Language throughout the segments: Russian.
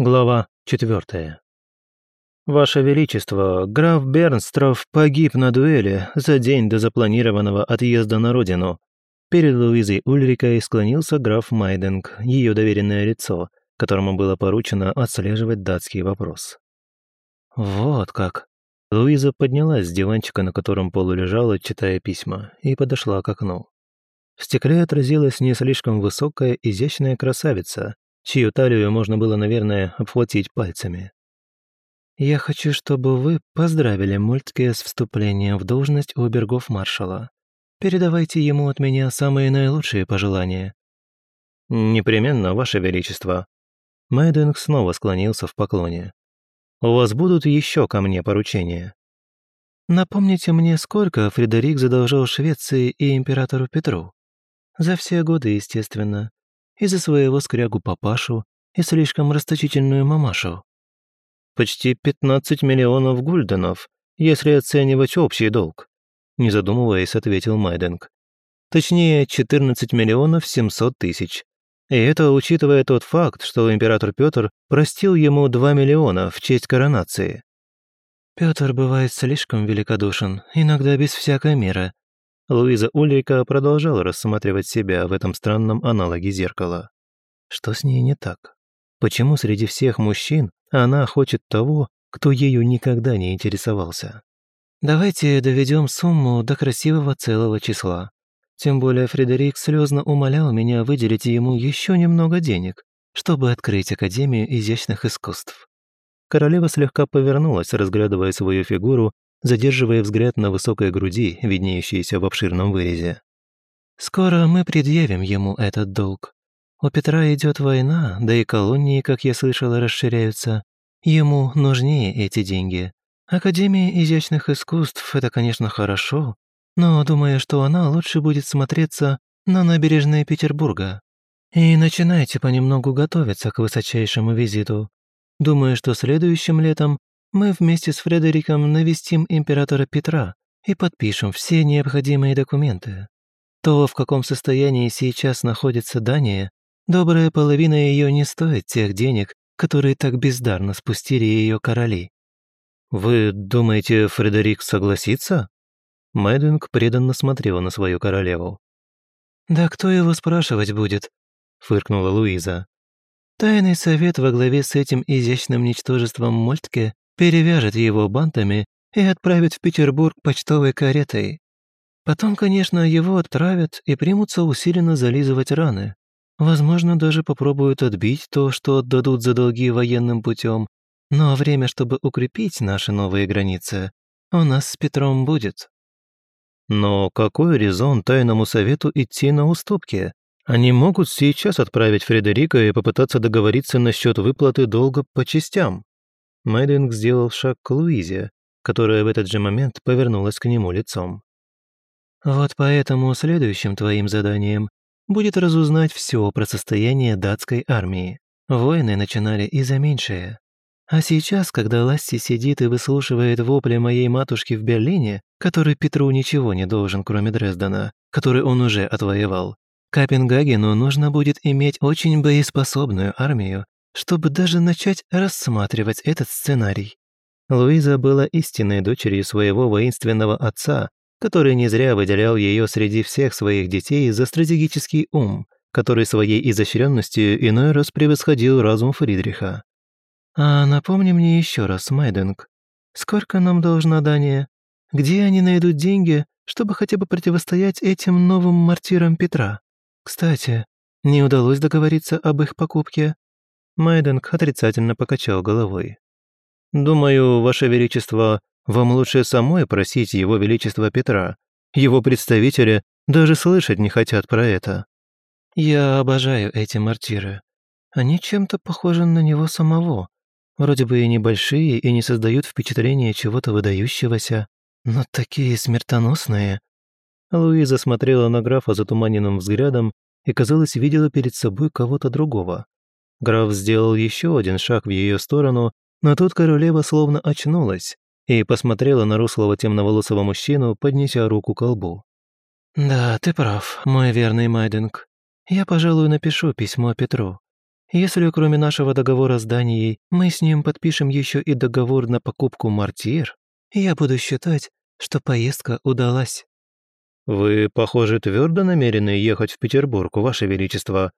Глава 4. Ваше Величество, граф Бернстров погиб на дуэли за день до запланированного отъезда на родину. Перед Луизой Ульрикой склонился граф Майденг, ее доверенное лицо, которому было поручено отслеживать датский вопрос. «Вот как!» Луиза поднялась с диванчика, на котором полулежала, читая письма, и подошла к окну. В стекле отразилась не слишком высокая, изящная красавица, чью талию можно было, наверное, обхватить пальцами. «Я хочу, чтобы вы поздравили Мультке с вступлением в должность обергов-маршала. Передавайте ему от меня самые наилучшие пожелания». «Непременно, Ваше Величество». Мэддинг снова склонился в поклоне. «У вас будут еще ко мне поручения». «Напомните мне, сколько Фредерик задолжал Швеции и императору Петру?» «За все годы, естественно и за своего скрягу-папашу, и слишком расточительную мамашу. Почти 15 миллионов гульденов, если оценивать общий долг, не задумываясь, ответил Майдинг. Точнее, 14 миллионов 700 тысяч. И это учитывая тот факт, что император Петр простил ему 2 миллиона в честь коронации. Пётр бывает слишком великодушен, иногда без всякой меры, Луиза Ульрика продолжала рассматривать себя в этом странном аналоге зеркала. Что с ней не так? Почему среди всех мужчин она хочет того, кто ею никогда не интересовался? Давайте доведем сумму до красивого целого числа. Тем более Фредерик слезно умолял меня выделить ему еще немного денег, чтобы открыть Академию изящных искусств. Королева слегка повернулась, разглядывая свою фигуру задерживая взгляд на высокой груди, виднеющейся в обширном вырезе. «Скоро мы предъявим ему этот долг. У Петра идет война, да и колонии, как я слышала, расширяются. Ему нужнее эти деньги. Академия изящных искусств – это, конечно, хорошо, но думаю, что она лучше будет смотреться на набережной Петербурга. И начинайте понемногу готовиться к высочайшему визиту. Думаю, что следующим летом мы вместе с Фредериком навестим императора Петра и подпишем все необходимые документы. То, в каком состоянии сейчас находится Дания, добрая половина ее не стоит тех денег, которые так бездарно спустили ее короли. «Вы думаете, Фредерик согласится?» Мэддинг преданно смотрела на свою королеву. «Да кто его спрашивать будет?» — фыркнула Луиза. «Тайный совет во главе с этим изящным ничтожеством Мольтке перевяжет его бантами и отправит в Петербург почтовой каретой. Потом, конечно, его отравят и примутся усиленно зализывать раны. Возможно, даже попробуют отбить то, что отдадут за долги военным путем. Но время, чтобы укрепить наши новые границы, у нас с Петром будет. Но какой резон тайному совету идти на уступки? Они могут сейчас отправить Фредерика и попытаться договориться насчет выплаты долга по частям. Мэйдинг сделал шаг к Луизе, которая в этот же момент повернулась к нему лицом. «Вот поэтому следующим твоим заданием будет разузнать все про состояние датской армии. Войны начинали и за меньшее. А сейчас, когда Ласси сидит и выслушивает вопли моей матушки в Берлине, который Петру ничего не должен, кроме Дрездена, который он уже отвоевал, Копенгагену нужно будет иметь очень боеспособную армию чтобы даже начать рассматривать этот сценарий. Луиза была истинной дочерью своего воинственного отца, который не зря выделял ее среди всех своих детей за стратегический ум, который своей изощренностью иной раз превосходил разум Фридриха. «А напомни мне еще раз, Майденг. сколько нам должна Дания? Где они найдут деньги, чтобы хотя бы противостоять этим новым мартирам Петра? Кстати, не удалось договориться об их покупке?» Майденг отрицательно покачал головой. «Думаю, Ваше Величество, вам лучше самой просить Его Величество Петра. Его представители даже слышать не хотят про это». «Я обожаю эти мортиры. Они чем-то похожи на него самого. Вроде бы и небольшие, и не создают впечатления чего-то выдающегося, но такие смертоносные». Луиза смотрела на графа затуманенным взглядом и, казалось, видела перед собой кого-то другого. Граф сделал еще один шаг в ее сторону, но тут королева словно очнулась и посмотрела на руслого темноволосого мужчину, поднеся руку к лбу. «Да, ты прав, мой верный Майдинг. Я, пожалуй, напишу письмо Петру. Если кроме нашего договора с Данией мы с ним подпишем еще и договор на покупку мортир, я буду считать, что поездка удалась». «Вы, похоже, твердо намерены ехать в Петербург, Ваше Величество»,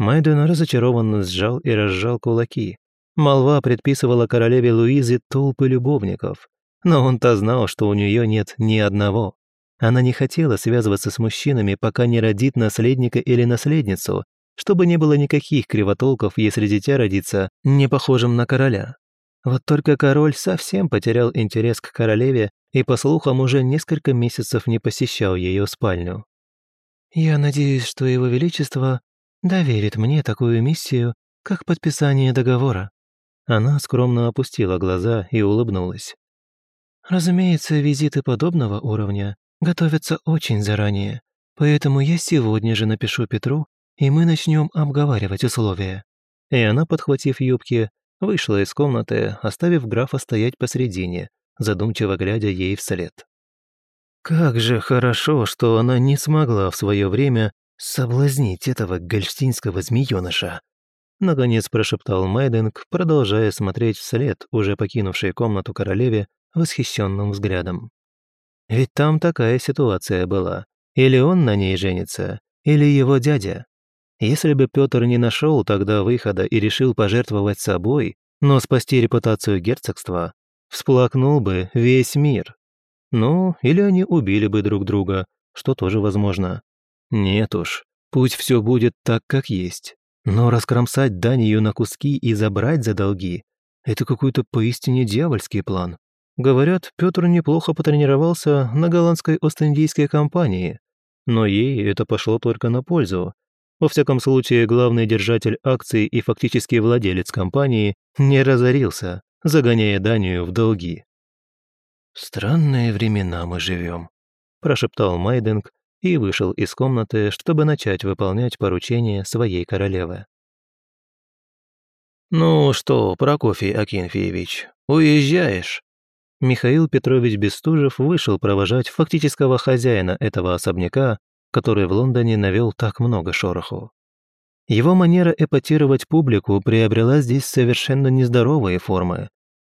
Майден разочарованно сжал и разжал кулаки. Молва предписывала королеве Луизе толпы любовников. Но он-то знал, что у нее нет ни одного. Она не хотела связываться с мужчинами, пока не родит наследника или наследницу, чтобы не было никаких кривотолков, если дитя родится не похожим на короля. Вот только король совсем потерял интерес к королеве и, по слухам, уже несколько месяцев не посещал ее спальню. «Я надеюсь, что его величество доверит мне такую миссию, как подписание договора». Она скромно опустила глаза и улыбнулась. «Разумеется, визиты подобного уровня готовятся очень заранее, поэтому я сегодня же напишу Петру, и мы начнем обговаривать условия». И она, подхватив юбки, вышла из комнаты, оставив графа стоять посредине, задумчиво глядя ей вслед. Как же хорошо, что она не смогла в свое время соблазнить этого гольштинского змеёныша!» Наконец прошептал Майдинг, продолжая смотреть вслед, уже покинувшей комнату королеве, восхищенным взглядом. Ведь там такая ситуация была. Или он на ней женится, или его дядя. Если бы Пётр не нашел тогда выхода и решил пожертвовать собой, но спасти репутацию герцогства, всплакнул бы весь мир. Ну, или они убили бы друг друга, что тоже возможно. Нет уж, пусть все будет так, как есть. Но раскромсать Данию на куски и забрать за долги – это какой-то поистине дьявольский план. Говорят, Петр неплохо потренировался на голландской Ост-Индийской компании, но ей это пошло только на пользу. Во всяком случае, главный держатель акций и фактически владелец компании не разорился, загоняя Данию в долги. «Странные времена мы живем», – прошептал Майденг и вышел из комнаты, чтобы начать выполнять поручение своей королевы. «Ну что, Прокофий Акинфеевич, уезжаешь?» Михаил Петрович Бестужев вышел провожать фактического хозяина этого особняка, который в Лондоне навел так много шороху. Его манера эпатировать публику приобрела здесь совершенно нездоровые формы.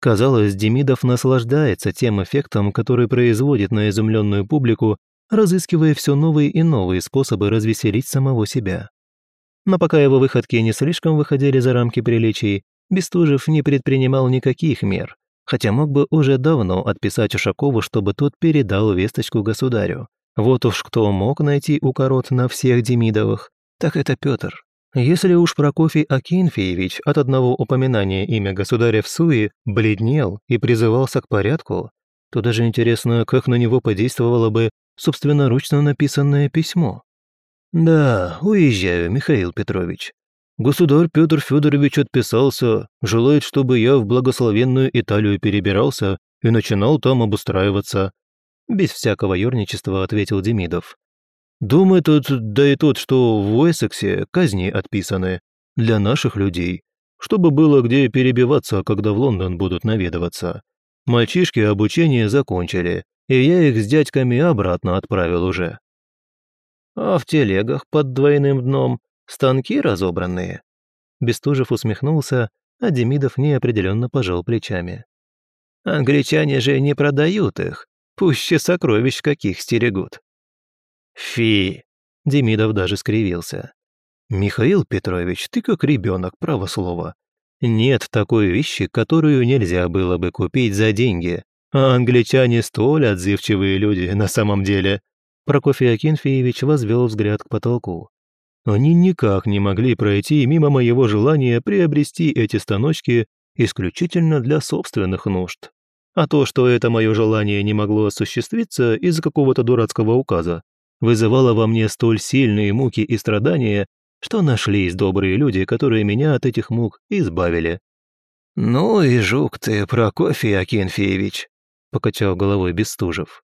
Казалось, Демидов наслаждается тем эффектом, который производит на изумленную публику разыскивая все новые и новые способы развеселить самого себя. Но пока его выходки не слишком выходили за рамки приличий, Бестужев не предпринимал никаких мер, хотя мог бы уже давно отписать Ушакову, чтобы тот передал весточку государю. Вот уж кто мог найти укорот на всех Демидовых, так это Петр. Если уж Прокофий Акинфеевич от одного упоминания имя государя в суе бледнел и призывался к порядку, то даже интересно, как на него подействовала бы собственноручно написанное письмо. «Да, уезжаю, Михаил Петрович. Государь Петр Федорович отписался, желает, чтобы я в благословенную Италию перебирался и начинал там обустраиваться». Без всякого юрничества ответил Демидов. «Дом этот, да и тот, что в Уэссексе, казни отписаны. Для наших людей. Чтобы было где перебиваться, когда в Лондон будут наведываться. Мальчишки обучение закончили и я их с дядьками обратно отправил уже. А в телегах под двойным дном станки разобранные. Бестужев усмехнулся, а Демидов неопределенно пожал плечами. Англичане же не продают их, пуще сокровищ каких стерегут. Фи! Демидов даже скривился. «Михаил Петрович, ты как ребенок, право слово. Нет такой вещи, которую нельзя было бы купить за деньги, а англичане столь отзывчивые люди на самом деле. Прокофий Акинфеевич возвел взгляд к потолку. Они никак не могли пройти мимо моего желания приобрести эти станочки исключительно для собственных нужд. А то, что это мое желание не могло осуществиться из-за какого-то дурацкого указа, вызывало во мне столь сильные муки и страдания, что нашлись добрые люди, которые меня от этих мук избавили. «Ну и жук ты, Прокофий Акинфеевич», покачал головой Бестужев.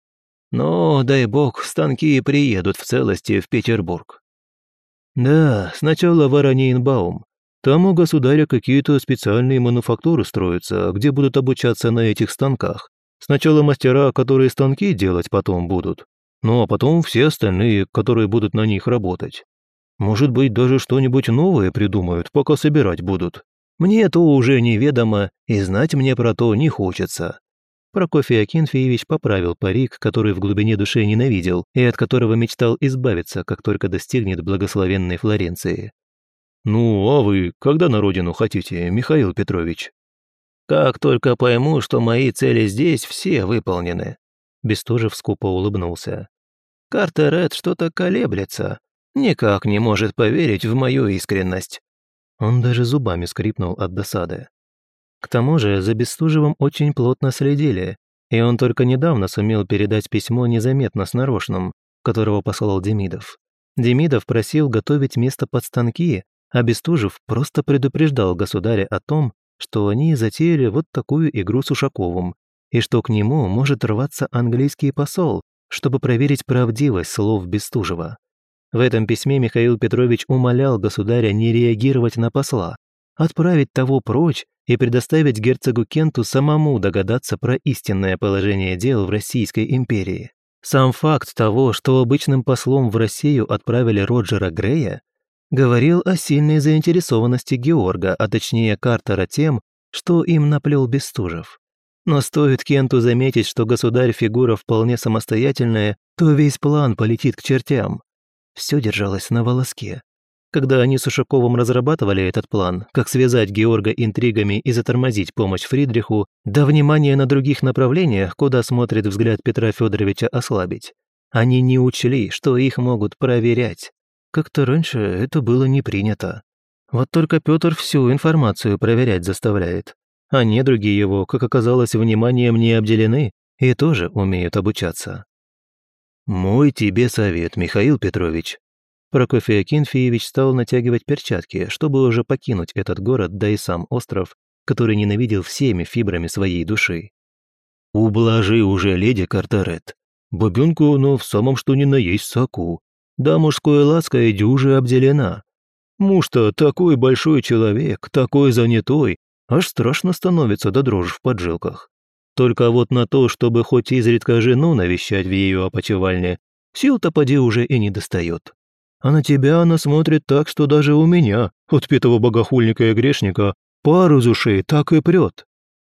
Но, дай бог, станки приедут в целости в Петербург. Да, сначала в Воронейнбаум. Там у государя какие-то специальные мануфактуры строятся, где будут обучаться на этих станках. Сначала мастера, которые станки делать потом будут, ну а потом все остальные, которые будут на них работать. Может быть, даже что-нибудь новое придумают, пока собирать будут. Мне то уже неведомо, и знать мне про то не хочется. Прокофий Акинфеевич поправил парик, который в глубине души ненавидел и от которого мечтал избавиться, как только достигнет благословенной Флоренции. «Ну, а вы когда на родину хотите, Михаил Петрович?» «Как только пойму, что мои цели здесь все выполнены», Бестужев скупо улыбнулся. «Картерет что-то колеблется. Никак не может поверить в мою искренность». Он даже зубами скрипнул от досады. К тому же за Бестужевым очень плотно следили, и он только недавно сумел передать письмо незаметно с Нарошным, которого послал Демидов. Демидов просил готовить место под станки, а Бестужев просто предупреждал государя о том, что они затеяли вот такую игру с Ушаковым, и что к нему может рваться английский посол, чтобы проверить правдивость слов Бестужева. В этом письме Михаил Петрович умолял государя не реагировать на посла, отправить того прочь и предоставить герцогу Кенту самому догадаться про истинное положение дел в Российской империи. Сам факт того, что обычным послом в Россию отправили Роджера Грея, говорил о сильной заинтересованности Георга, а точнее Картера тем, что им наплел Бестужев. Но стоит Кенту заметить, что государь фигура вполне самостоятельная, то весь план полетит к чертям. Все держалось на волоске когда они с Ушаковым разрабатывали этот план, как связать Георга интригами и затормозить помощь Фридриху, да внимание на других направлениях, куда смотрит взгляд Петра Федоровича ослабить. Они не учли, что их могут проверять. Как-то раньше это было не принято. Вот только Петр всю информацию проверять заставляет. А недруги его, как оказалось, вниманием не обделены и тоже умеют обучаться. «Мой тебе совет, Михаил Петрович», Прокофий Акинфеевич стал натягивать перчатки, чтобы уже покинуть этот город, да и сам остров, который ненавидел всеми фибрами своей души. «Ублажи уже, леди Картерет. Бабенку, но ну, в самом что ни на есть соку. Да мужское ласка и дюже обделена. Муж-то такой большой человек, такой занятой, аж страшно становится до да дрожь в поджилках. Только вот на то, чтобы хоть изредка жену навещать в ее опочивальне, сил-то поди уже и не достает а на тебя она смотрит так, что даже у меня, отпитого богохульника и грешника, пар из ушей так и прет.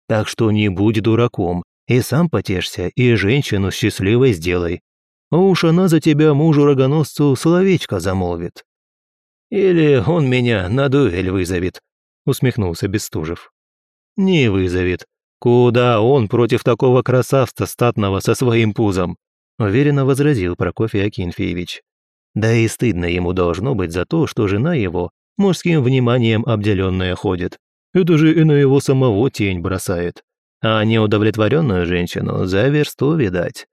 Так что не будь дураком, и сам потешься, и женщину счастливой сделай. А уж она за тебя мужу-рогоносцу словечко замолвит. Или он меня на дуэль вызовет, усмехнулся Бестужев. Не вызовет. Куда он против такого красавца статного со своим пузом? Уверенно возразил Прокофий Акинфеевич. Да и стыдно ему должно быть за то, что жена его мужским вниманием обделенная ходит. Это же и на его самого тень бросает. А неудовлетворенную женщину за версту видать.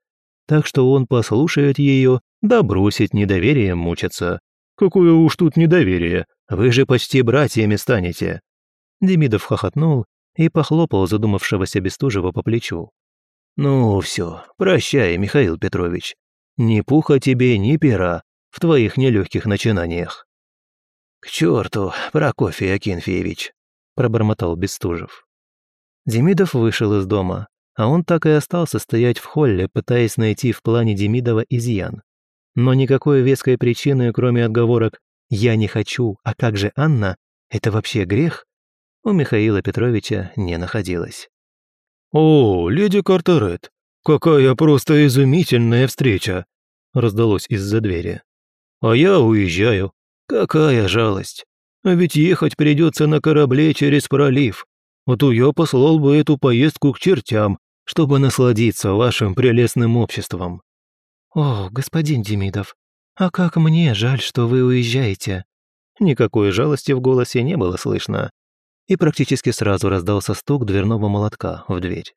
Так что он послушает ее, да бросит недоверием мучиться. Какое уж тут недоверие, вы же почти братьями станете. Демидов хохотнул и похлопал задумавшегося Бестужева по плечу. «Ну все, прощай, Михаил Петрович. Ни пуха тебе, ни пера, в твоих нелегких начинаниях». «К черту, Прокофий Акинфеевич!» – пробормотал Бестужев. Демидов вышел из дома, а он так и остался стоять в холле, пытаясь найти в плане Демидова изъян. Но никакой веской причины, кроме отговорок «я не хочу, а как же Анна? Это вообще грех?» у Михаила Петровича не находилось. «О, леди Картерет, какая просто изумительная встреча!» раздалось из-за двери. А я уезжаю. Какая жалость. А ведь ехать придется на корабле через пролив. Вот а я послал бы эту поездку к чертям, чтобы насладиться вашим прелестным обществом». «О, господин Демидов, а как мне жаль, что вы уезжаете». Никакой жалости в голосе не было слышно. И практически сразу раздался стук дверного молотка в дверь.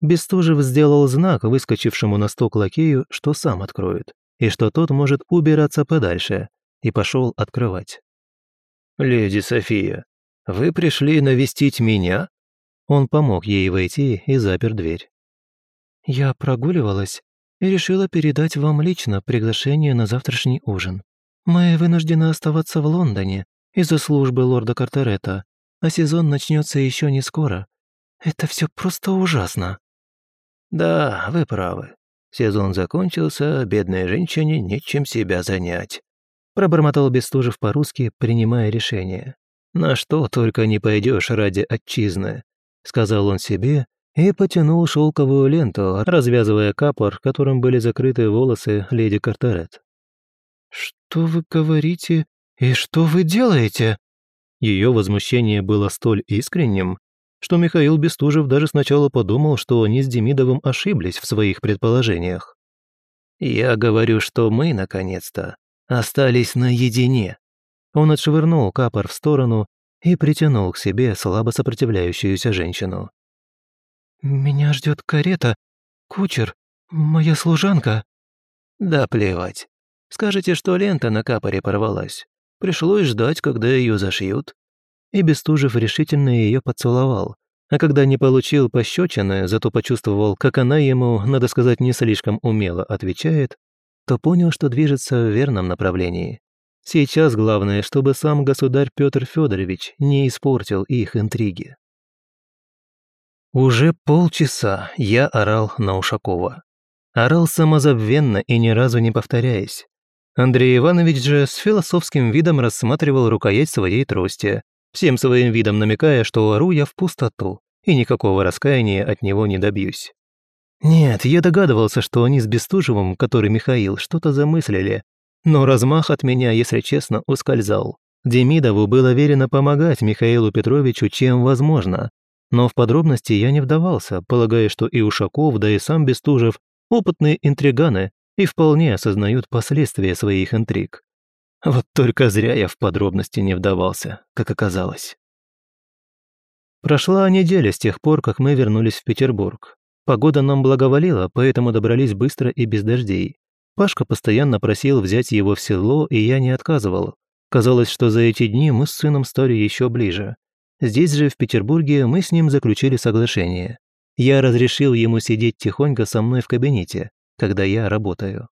Бестужев сделал знак выскочившему на сток лакею, что сам откроет и что тот может убираться подальше, и пошел открывать. «Леди София, вы пришли навестить меня?» Он помог ей войти и запер дверь. «Я прогуливалась и решила передать вам лично приглашение на завтрашний ужин. Мы вынуждены оставаться в Лондоне из-за службы лорда Картерета, а сезон начнется еще не скоро. Это все просто ужасно». «Да, вы правы. Сезон закончился, бедной женщине нечем себя занять. Пробормотал Бестужев по-русски, принимая решение. «На что только не пойдешь ради отчизны», — сказал он себе, и потянул шелковую ленту, развязывая капор, которым были закрыты волосы леди Картерет. «Что вы говорите и что вы делаете?» Ее возмущение было столь искренним, что Михаил Бестужев даже сначала подумал, что они с Демидовым ошиблись в своих предположениях. «Я говорю, что мы, наконец-то, остались наедине». Он отшвырнул капор в сторону и притянул к себе слабо сопротивляющуюся женщину. «Меня ждет карета, кучер, моя служанка». «Да плевать. Скажите, что лента на капоре порвалась. Пришлось ждать, когда ее зашьют и Бестужев решительно ее поцеловал. А когда не получил пощечины, зато почувствовал, как она ему, надо сказать, не слишком умело отвечает, то понял, что движется в верном направлении. Сейчас главное, чтобы сам государь Петр Федорович не испортил их интриги. Уже полчаса я орал на Ушакова. Орал самозабвенно и ни разу не повторяясь. Андрей Иванович же с философским видом рассматривал рукоять своей трости, всем своим видом намекая, что ору я в пустоту, и никакого раскаяния от него не добьюсь. Нет, я догадывался, что они с Бестужевым, который Михаил, что-то замыслили, но размах от меня, если честно, ускользал. Демидову было верено помогать Михаилу Петровичу чем возможно, но в подробности я не вдавался, полагая, что и Ушаков, да и сам Бестужев – опытные интриганы и вполне осознают последствия своих интриг. Вот только зря я в подробности не вдавался, как оказалось. Прошла неделя с тех пор, как мы вернулись в Петербург. Погода нам благоволила, поэтому добрались быстро и без дождей. Пашка постоянно просил взять его в село, и я не отказывал. Казалось, что за эти дни мы с сыном стали еще ближе. Здесь же, в Петербурге, мы с ним заключили соглашение. Я разрешил ему сидеть тихонько со мной в кабинете, когда я работаю.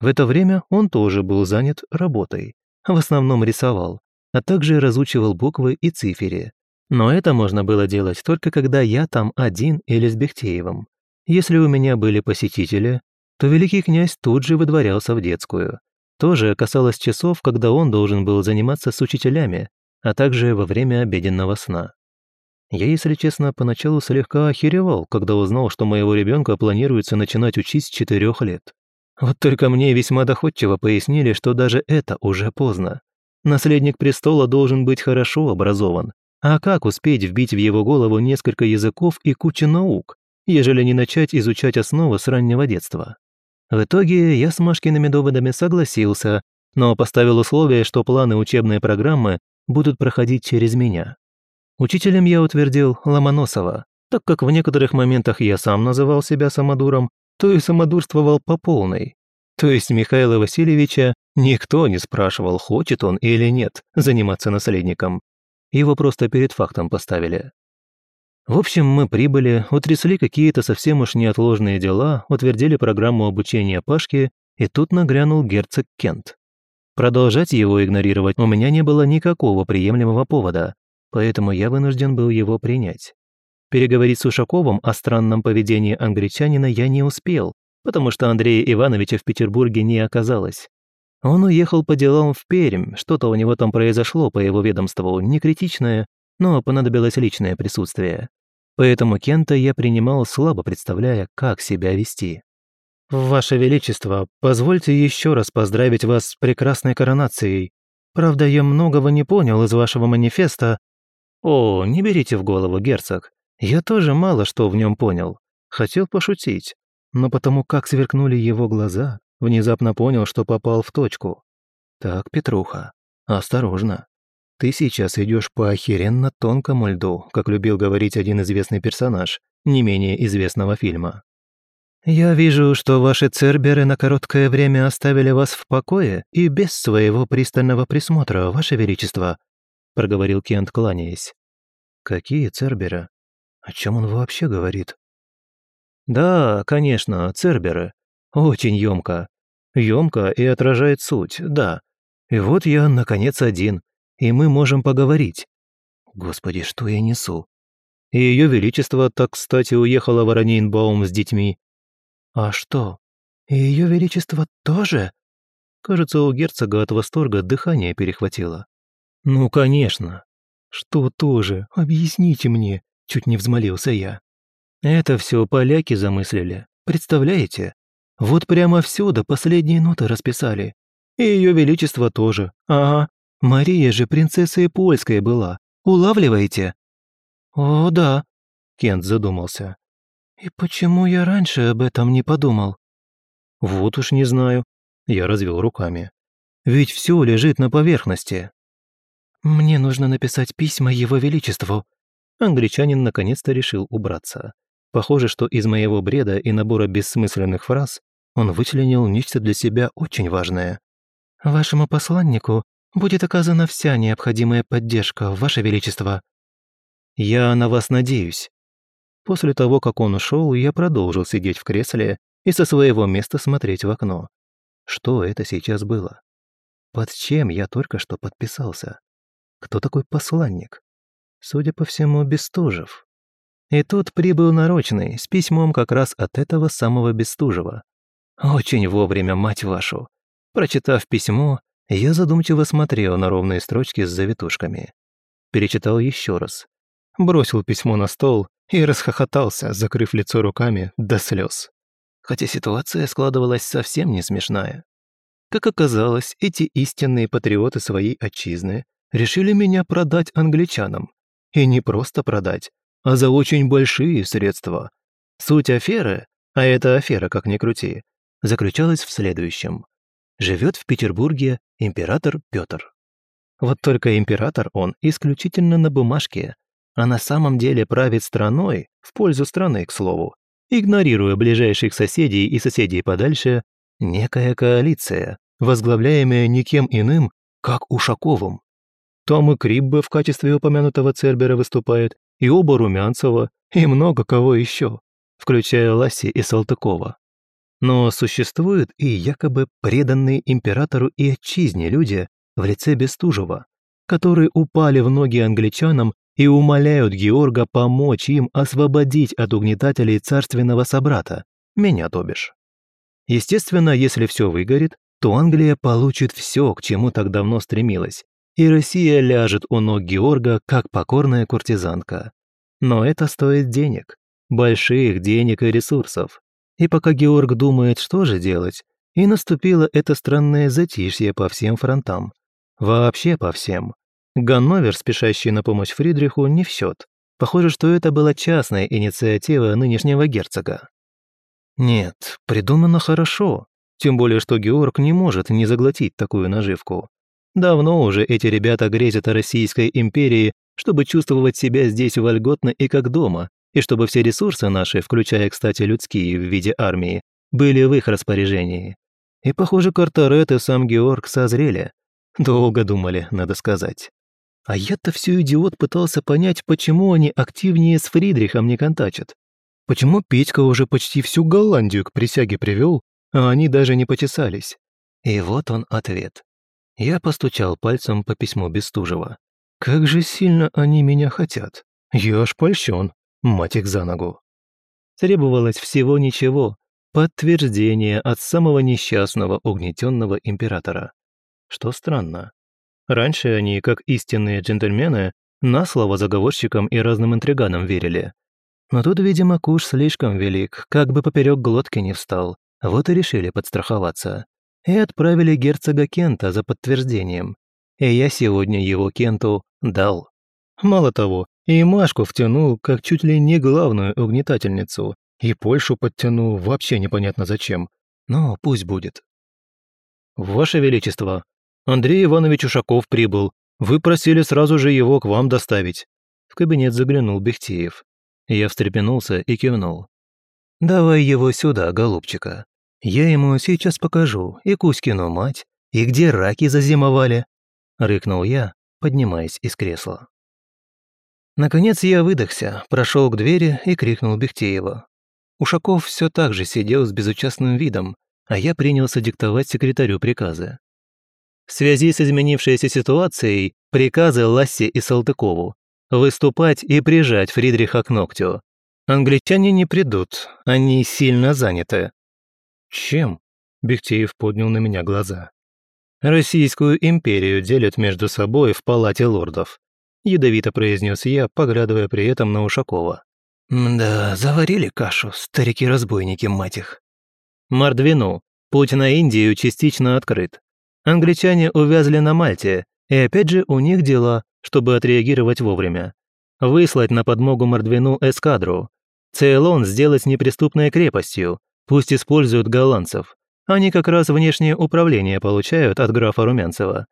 В это время он тоже был занят работой. В основном рисовал, а также разучивал буквы и циферы. Но это можно было делать только когда я там один или с Бехтеевым. Если у меня были посетители, то великий князь тут же выдворялся в детскую. То же касалось часов, когда он должен был заниматься с учителями, а также во время обеденного сна. Я, если честно, поначалу слегка охеревал, когда узнал, что моего ребенка планируется начинать учить с четырех лет. Вот только мне весьма доходчиво пояснили, что даже это уже поздно. Наследник престола должен быть хорошо образован. А как успеть вбить в его голову несколько языков и кучу наук, ежели не начать изучать основы с раннего детства? В итоге я с Машкиными доводами согласился, но поставил условие, что планы учебной программы будут проходить через меня. Учителем я утвердил Ломоносова, так как в некоторых моментах я сам называл себя самодуром, то и самодурствовал по полной. То есть Михаила Васильевича никто не спрашивал, хочет он или нет заниматься наследником. Его просто перед фактом поставили. В общем, мы прибыли, утрясли какие-то совсем уж неотложные дела, утвердили программу обучения Пашки, и тут нагрянул герцог Кент. Продолжать его игнорировать у меня не было никакого приемлемого повода, поэтому я вынужден был его принять. Переговорить с Ушаковым о странном поведении англичанина я не успел, потому что Андрея Ивановича в Петербурге не оказалось. Он уехал по делам в Пермь, что-то у него там произошло по его ведомству, не критичное, но понадобилось личное присутствие. Поэтому Кента я принимал, слабо представляя, как себя вести. «Ваше Величество, позвольте еще раз поздравить вас с прекрасной коронацией. Правда, я многого не понял из вашего манифеста». «О, не берите в голову, герцог. Я тоже мало что в нем понял. Хотел пошутить, но потому как сверкнули его глаза, внезапно понял, что попал в точку. «Так, Петруха, осторожно. Ты сейчас идешь по охеренно тонкому льду, как любил говорить один известный персонаж, не менее известного фильма. Я вижу, что ваши церберы на короткое время оставили вас в покое и без своего пристального присмотра, ваше величество», проговорил Кент, кланяясь. «Какие церберы?» О чем он вообще говорит? Да, конечно, церберы. Очень емко. Емко и отражает суть, да. И вот я, наконец, один, и мы можем поговорить. Господи, что я несу? И ее величество так, кстати, уехала в Аранейнбаум с детьми. А что, и ее величество тоже? Кажется, у герцога от восторга дыхание перехватило. Ну, конечно. Что тоже? Объясните мне. Чуть не взмолился я. Это все поляки замыслили. Представляете? Вот прямо все до последней ноты расписали. И ее величество тоже. Ага. Мария же принцессой польской была. Улавливаете? О, да. Кент задумался. И почему я раньше об этом не подумал? Вот уж не знаю. Я развел руками. Ведь все лежит на поверхности. Мне нужно написать письма Его Величеству, англичанин наконец-то решил убраться. Похоже, что из моего бреда и набора бессмысленных фраз он вычленил нечто для себя очень важное. «Вашему посланнику будет оказана вся необходимая поддержка, Ваше Величество». «Я на вас надеюсь». После того, как он ушел, я продолжил сидеть в кресле и со своего места смотреть в окно. Что это сейчас было? Под чем я только что подписался? Кто такой посланник? судя по всему, Бестужев. И тут прибыл нарочный с письмом как раз от этого самого Бестужева. Очень вовремя, мать вашу. Прочитав письмо, я задумчиво смотрел на ровные строчки с завитушками. Перечитал еще раз. Бросил письмо на стол и расхохотался, закрыв лицо руками до слез. Хотя ситуация складывалась совсем не смешная. Как оказалось, эти истинные патриоты своей отчизны решили меня продать англичанам, и не просто продать, а за очень большие средства. Суть аферы, а это афера, как ни крути, заключалась в следующем. Живет в Петербурге император Петр. Вот только император он исключительно на бумажке, а на самом деле правит страной, в пользу страны, к слову, игнорируя ближайших соседей и соседей подальше, некая коалиция, возглавляемая никем иным, как Ушаковым. Там и Криббе в качестве упомянутого Цербера выступает, и оба Румянцева, и много кого еще, включая Ласси и Салтыкова. Но существуют и якобы преданные императору и отчизне люди в лице Бестужева, которые упали в ноги англичанам и умоляют Георга помочь им освободить от угнетателей царственного собрата, меня то бишь. Естественно, если все выгорит, то Англия получит все, к чему так давно стремилась, и Россия ляжет у ног Георга, как покорная куртизанка. Но это стоит денег, больших денег и ресурсов. И пока Георг думает, что же делать, и наступило это странное затишье по всем фронтам. Вообще по всем. Ганновер, спешащий на помощь Фридриху, не в счет. Похоже, что это была частная инициатива нынешнего герцога. Нет, придумано хорошо. Тем более, что Георг не может не заглотить такую наживку. Давно уже эти ребята грезят о Российской империи, чтобы чувствовать себя здесь вольготно и как дома, и чтобы все ресурсы наши, включая, кстати, людские в виде армии, были в их распоряжении. И, похоже, Карторет и сам Георг созрели. Долго думали, надо сказать. А я-то все идиот пытался понять, почему они активнее с Фридрихом не контачат. Почему Петька уже почти всю Голландию к присяге привел, а они даже не почесались? И вот он ответ. Я постучал пальцем по письму Бестужева. «Как же сильно они меня хотят! Я аж польщен! Мать их за ногу!» Требовалось всего ничего, подтверждение от самого несчастного угнетенного императора. Что странно. Раньше они, как истинные джентльмены, на слово заговорщикам и разным интриганам верили. Но тут, видимо, куш слишком велик, как бы поперек глотки не встал, вот и решили подстраховаться и отправили герцога Кента за подтверждением. И я сегодня его Кенту дал. Мало того, и Машку втянул как чуть ли не главную угнетательницу, и Польшу подтянул вообще непонятно зачем. Но пусть будет. «Ваше Величество, Андрей Иванович Ушаков прибыл. Вы просили сразу же его к вам доставить». В кабинет заглянул Бехтеев. Я встрепенулся и кивнул. «Давай его сюда, голубчика». Я ему сейчас покажу и Кузькину мать, и где раки зазимовали!» – рыкнул я, поднимаясь из кресла. Наконец я выдохся, прошел к двери и крикнул Бехтеева. Ушаков все так же сидел с безучастным видом, а я принялся диктовать секретарю приказы. В связи с изменившейся ситуацией, приказы Лассе и Салтыкову выступать и прижать Фридриха к ногтю. Англичане не придут, они сильно заняты. «Чем?» – Бехтеев поднял на меня глаза. «Российскую империю делят между собой в палате лордов», – ядовито произнес я, поглядывая при этом на Ушакова. «Да, заварили кашу, старики-разбойники, мать их». «Мордвину, путь на Индию частично открыт. Англичане увязли на Мальте, и опять же у них дела, чтобы отреагировать вовремя. Выслать на подмогу Мордвину эскадру. Цейлон сделать неприступной крепостью, Пусть используют голландцев. Они как раз внешнее управление получают от графа Румянцева.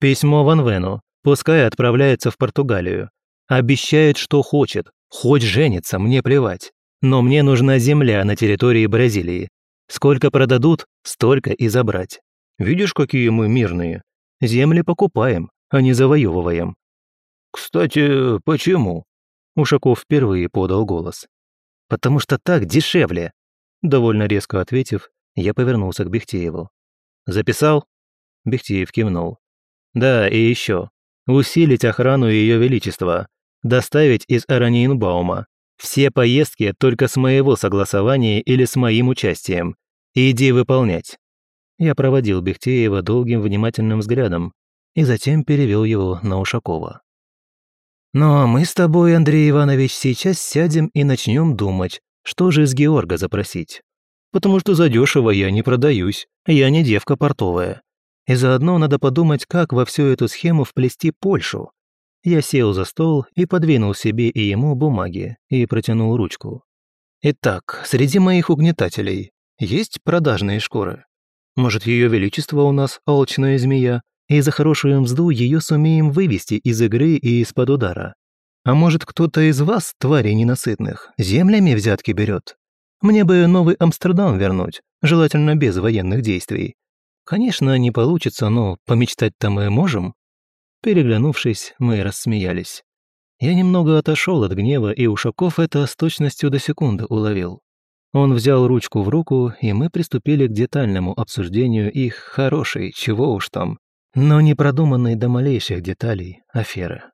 Письмо Ван Вену. Пускай отправляется в Португалию. Обещает, что хочет. Хоть женится, мне плевать. Но мне нужна земля на территории Бразилии. Сколько продадут, столько и забрать. Видишь, какие мы мирные. Земли покупаем, а не завоевываем. «Кстати, почему?» Ушаков впервые подал голос. «Потому что так дешевле», Довольно резко ответив, я повернулся к Бехтееву. «Записал?» Бехтеев кивнул. «Да, и еще. Усилить охрану Ее Величества. Доставить из Араньинбаума. Все поездки только с моего согласования или с моим участием. Иди выполнять». Я проводил Бехтеева долгим внимательным взглядом и затем перевел его на Ушакова. «Ну а мы с тобой, Андрей Иванович, сейчас сядем и начнем думать, что же из Георга запросить? Потому что задешево я не продаюсь, я не девка портовая. И заодно надо подумать, как во всю эту схему вплести Польшу. Я сел за стол и подвинул себе и ему бумаги, и протянул ручку. Итак, среди моих угнетателей есть продажные шкуры. Может, ее величество у нас алчная змея, и за хорошую мзду ее сумеем вывести из игры и из-под удара. А может, кто-то из вас, тварей ненасытных, землями взятки берет? Мне бы новый Амстердам вернуть, желательно без военных действий. Конечно, не получится, но помечтать-то мы можем». Переглянувшись, мы рассмеялись. Я немного отошел от гнева, и Ушаков это с точностью до секунды уловил. Он взял ручку в руку, и мы приступили к детальному обсуждению их хорошей, чего уж там, но не продуманной до малейших деталей аферы.